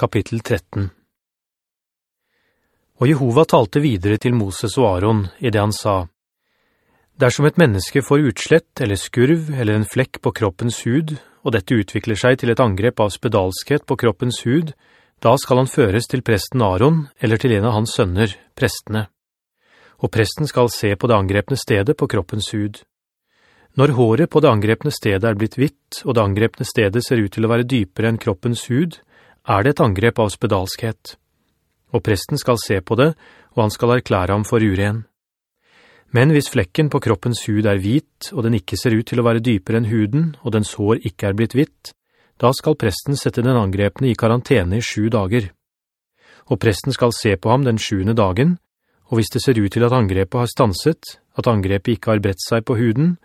Kapittel 13 Og Jehova talte videre til Moses og Aaron i det han sa, «Dersom et menneske får utslett eller skurv eller en flekk på kroppens hud, og dette utvikler seg til et angrep av spedalskhet på kroppens hud, da skal han føres til presten Aaron eller til en av hans sønner, prestene. Og presten skal se på det angrepne stedet på kroppens hud. Når håret på det angrepne stedet er blitt hvitt, og det angrepne stedet ser ut til å være dypere enn kroppens hud, er det et angrep av spedalskhet. Og presten skal se på det, og han skal erklære ham for uren. Men hvis flekken på kroppens hud er hvit, og den ikke ser ut til å være dypere enn huden, og dens hår ikke er blitt hvitt, da skal presten sette den angrepne i karantene i sju dager. Og presten skal se på ham den sjuende dagen, og hvis det ser ut til at angrepet har stanset, at angrepet ikke har bredt seg på huden,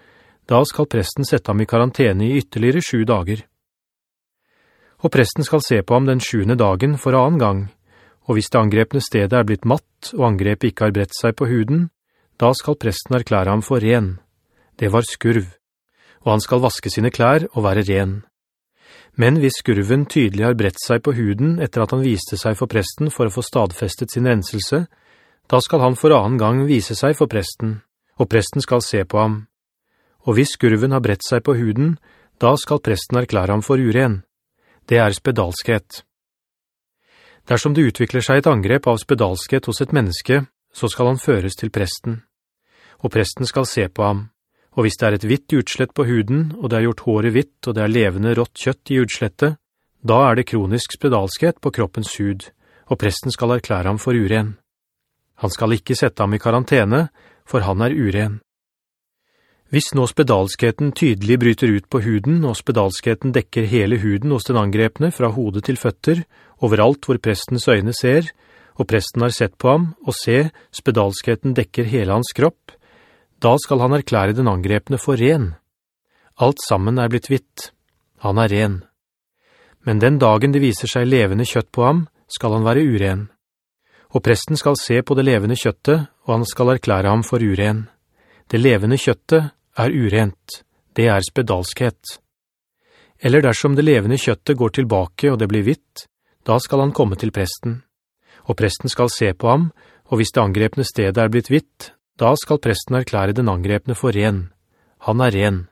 da skal presten sette ham i karantene i ytterligere sju dager og presten skal se på ham den sjuende dagen for annen gang, og hvis det angrepne stedet er blitt matt, og angrepet ikke har brett seg på huden, da skal presten erklære ham for ren. Det var skurv, og han skal vaske sine klær og være ren. Men hvis skurven tydelig har brett seg på huden etter at han viste seg for presten for å få stadfestet sin renselse, da skal han for annen gang vise seg for presten, og presten skal se på ham. Og hvis skurven har brett seg på huden, da skal presten erklære ham for uren det er spedalskhet. Dersom det utvikler seg et angrep av spedalskhet hos et menneske, så skal han føres til presten. Og presten skal se på ham, og hvis det er et hvitt utslett på huden, og det er gjort håret hvitt, og det er levende rått kjøtt i utslettet, da er det kronisk spedalskhet på kroppens hud, og presten skal erklære ham for uren. Han skal ikke sette ham i karantene, for han er uren. Hvis nå spedalskheten tydelig bryter ut på huden, og spedalskheten dekker hele huden hos den angrepne fra hodet til føtter, overalt hvor prestens øyne ser, og presten har sett på ham, og se, spedalskheten dekker hele hans kropp, da skal han erklære den angrepne for ren. Alt sammen er blitt hvitt. Han er ren. Men den dagen det viser seg levende kjøtt på ham, skal han være uren. Og presten skal se på det levende kjøttet, og han skal erklære ham for uren. Det levende kjøttet er urent, det er spedalskhet. Eller dersom det levende kjøttet går tilbake og det blir hvitt, da skal han komme til presten. Og presten skal se på ham, og hvis det angrepne stedet er blitt hvitt, da skal presten erklære den angrepne for ren. Han er ren.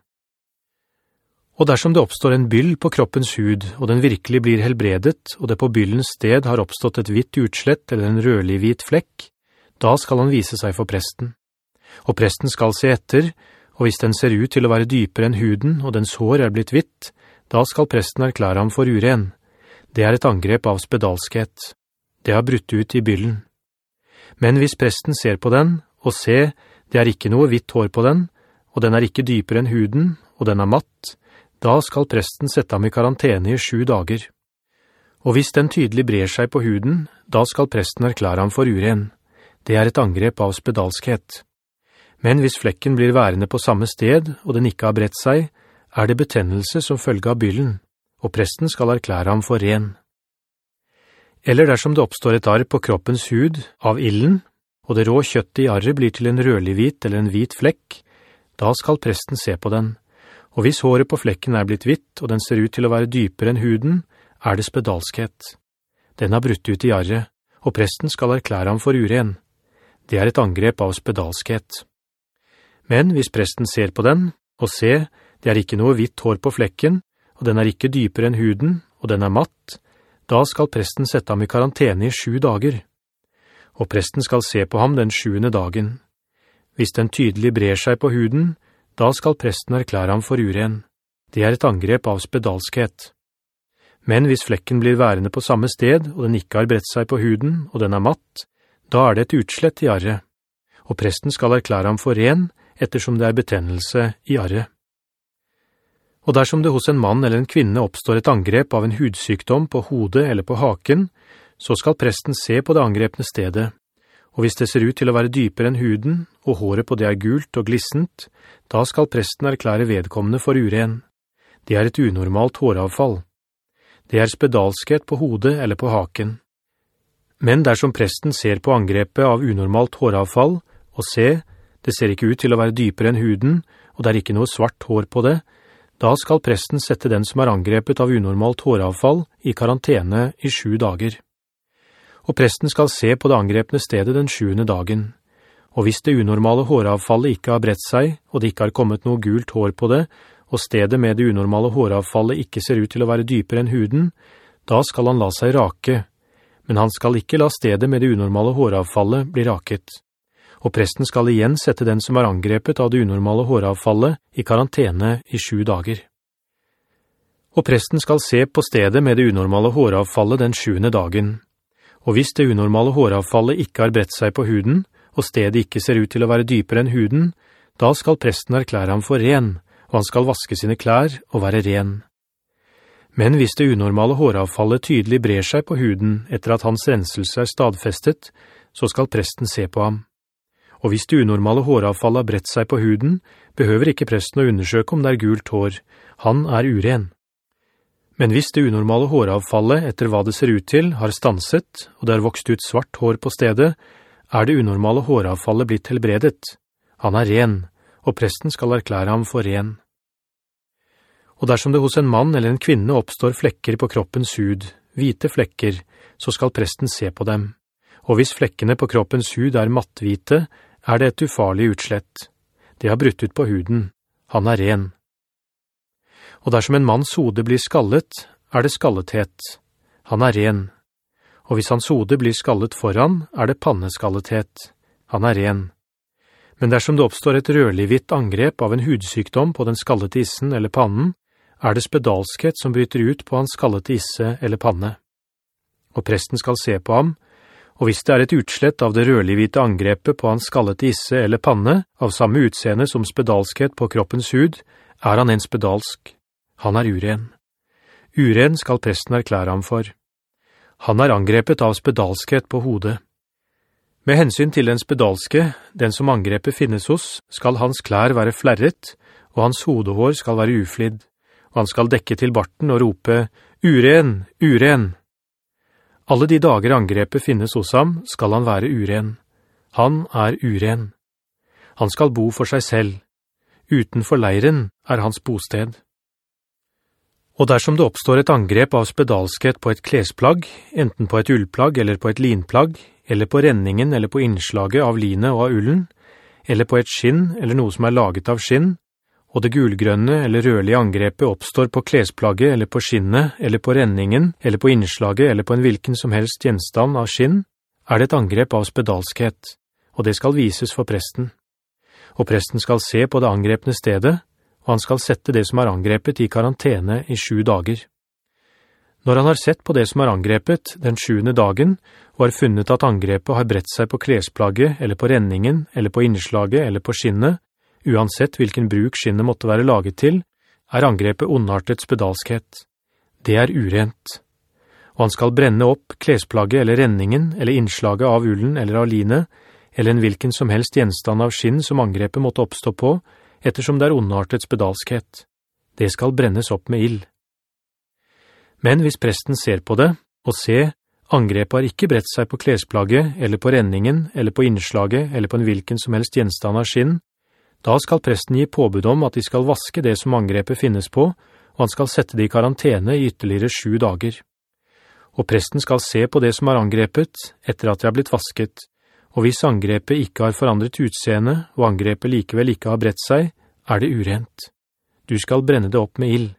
Og dersom det oppstår en byll på kroppens hud, og den virkelig blir helbredet, og det på byllens sted har oppstått et hvitt utslett eller en rødlig hvit flekk, da skal han vise seg for presten og presten skal se etter, og hvis den ser ut til å være dypere enn huden, og dens hår er blitt hvitt, da skal presten erklære ham for uren. Det er et angrep av spedalskhet. Det har brutt ut i byllen. Men hvis presten ser på den, og se, det er ikke noe hvitt hår på den, og den er ikke dypere enn huden, og den er matt, da skal presten sette ham i karantene i sju dager. Og hvis den tydelig brer seg på huden, da skal presten erklære ham for uren. Det er et angrep av spedalskhet. Men hvis flekken blir værende på samme sted, og den ikke har brett seg, er det betennelse som følge av byllen, og presten skal erklære ham for ren. Eller dersom det oppstår et arr på kroppens hud av illen, og det rå kjøttet i arret blir til en rødlig hvit eller en hvit flekk, da skal presten se på den. Og hvis håret på flekken er blitt hvitt, og den ser ut til å være dypere enn huden, er det spedalskhet. Den har brutt ut i arret, og presten skal erklære ham for uren. Det er et angrep av spedalskhet. Men hvis presten ser på den, og se, det er ikke noe hvitt hår på flekken, og den er ikke dypere enn huden, og den er matt, da skal presten sette ham i karantene i sju dager. Og presten skal se på ham den sjuende dagen. Hvis den tydelig brer seg på huden, da skal presten erklære ham for uren. Det er et angrep av spedalskhet. Men hvis flekken blir værende på samme sted, og den ikke har bredt seg på huden, og den er matt, da er det et utslett i arret. Og presten skal erklære ham for ren, ettersom det er betennelse i arret. Og dersom det hos en mann eller en kvinne oppstår et angrep av en hudsykdom på hodet eller på haken, så skal presten se på det angrepne stedet, og hvis det ser ut til å være dypere enn huden, og håret på det er gult og glissent, da skal presten erklære vedkommende for uren. Det er et unormalt håravfall. Det er spedalskhet på hodet eller på haken. Men dersom presten ser på angrepet av unormalt håravfall, og se, det ser ikke ut til å være dypere enn huden, og det er ikke noe svart hår på det, Da skal presten sette den som er angrepet av unormalt håravfall i karantene i sju dager. Og presten skal se på det angrepne stedet den sjuende dagen. Og hvis det unormale håravfallet ikke har bredt seg, og det ikke har kommet noe gult hår på det, og stedet med det unormale håravfallet ikke ser ut til å være dypere enn huden, da skal han la seg rake, men han skal ikke la stedet med det unormale håravfallet bli raket. Og presten skal igjen sette den som er angrepet av det unormale håravfallet i karantene i sju dager. Og presten skal se på stedet med det unormale håravfallet den sjuende dagen. Og hvis det unormale håravfallet ikke har bredt seg på huden, og stedet ikke ser ut til å være dypere enn huden, da skal presten erklære ham for ren, og han skal vaske sine klær og være ren. Men hvis det unormale håravfallet tydelig brer seg på huden etter at hans renselse er stadfestet, så skal presten se på ham. Og hvis det unormale håravfallet har bredt seg på huden, behøver ikke presten å undersøke om det er gult hår. Han er uren. Men hvis det unormale håravfallet, etter hva det ser ut til, har stanset, og det har vokst ut svart hår på stedet, er det unormale håravfallet blitt helbredet. Han er ren, og presten skal erklære ham for ren og dersom det hos en mann eller en kvinne oppstår flekker på kroppens hud, hvite flekker, så skal presten se på dem. Og hvis flekkene på kroppens hud er matthvite, er det et ufarlig utslett. Det har brutt ut på huden. Han er ren. Og dersom en manns hode blir skallet, er det skallethet. Han er ren. Og hvis hans hode blir skallet foran, er det panneskallethet. Han er ren. Men dersom det oppstår et rødlig-hvitt angrep av en hudsykdom på den skallete issen eller pannen, er det spedalskhet som bryter ut på hans skallete isse eller panne. Og presten skal se på ham, og hvis det er et utslett av det rødlig-hvite angrepet på hans skallete isse eller panne, av samme utseende som spedalskhet på kroppens hud, er han en spedalsk. Han er uren. Uren skal presten erklære ham for. Han er angrepet av spedalskhet på hodet. Med hensyn til den spedalske, den som angrepet finnes hos, skal hans klær være flerret, og hans hodehår skal være uflidd og han skal dekke til barten og rope, «Uren, uren!» Alle de dager angrepet finnes hos ham, skal han være uren. Han er uren. Han skal bo for seg selv. Utenfor leiren er hans bosted. Og dersom det oppstår et angrep av spedalskhet på et klesplagg, enten på et ullplagg eller på et linplagg, eller på renningen eller på innslaget av linet og av ullen, eller på et skinn eller noe som er laget av skinn, og det gulgrønne eller rødlige angrepet oppstår på klesplagget eller på skinnet, eller på renningen, eller på innslaget, eller på en hvilken som helst gjenstand av skinn, er det et angrep av spedalskhet, og det skal vises for presten. Og presten skal se på det angrepne stedet, og han skal sette det som er angrepet i karantene i sju dager. Når han har sett på det som er angrepet den sjuende dagen, og har funnet at angrepet har brett seg på klesplagget, eller på renningen, eller på innslaget, eller på skinnet, Uansett hvilken bruk skinnet måtte være laget til, er angrepet ondartets bedalskhet. Det er urent. Og han skal brenne opp klesplagget eller renningen eller innslaget av ullen eller av line, eller en hvilken som helst gjenstand av skinn som angrepet måtte oppstå på, ettersom det er ondartets bedalskhet. Det skal brennes opp med ill. Men hvis presten ser på det, og se, angrepet har ikke brett seg på klesplagget, eller på renningen, eller på innslaget, eller på en hvilken som helst gjenstand av skinn, da skal presten gi påbud om at de skal vaske det som angrepet finnes på, og han skal sette det i karantene i ytterligere sju dager. Og presten skal se på det som er angrepet, etter at det har blitt vasket, og hvis angrepet ikke har forandret utseende, og angrepet likevel ikke har bredt seg, er det urent. Du skal brenne det opp med ill.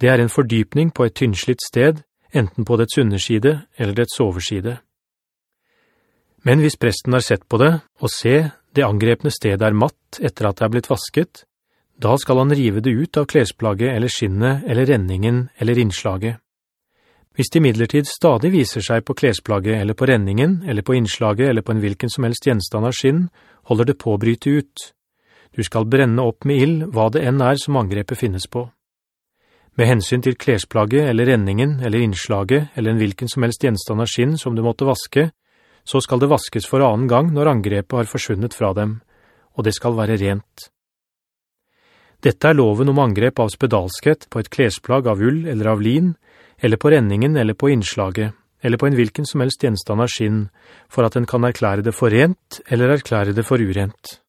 Det er en fordypning på et tynnslitt sted, enten på dets underside eller dets overside. Men hvis presten har sett på det, og se, det angrepne stedet er matt etter at det er blitt vasket, da skal han rive det ut av klesplagget eller skinnet eller renningen eller innslaget. Hvis det midlertid stadig viser seg på klesplagget eller på renningen eller på innslaget eller på en hvilken som helst gjenstand av skinn, holder det på å bryte ut. Du skal brenne opp med ill hva det enn er som angrepet finnes på. Med hensyn til klesplagget eller renningen eller innslaget eller en hvilken som helst gjenstand av skinn som du måtte vaske, så skal det vaskes for annen gang når angrepet har forsvunnet fra dem, og det skal være rent. Dette er loven om angrep av spedalskhet på et klesplagg av ull eller av lin, eller på renningen eller på innslaget, eller på en hvilken som helst gjenstand av skinn, for at den kan erklære det for rent eller erklære det for urent.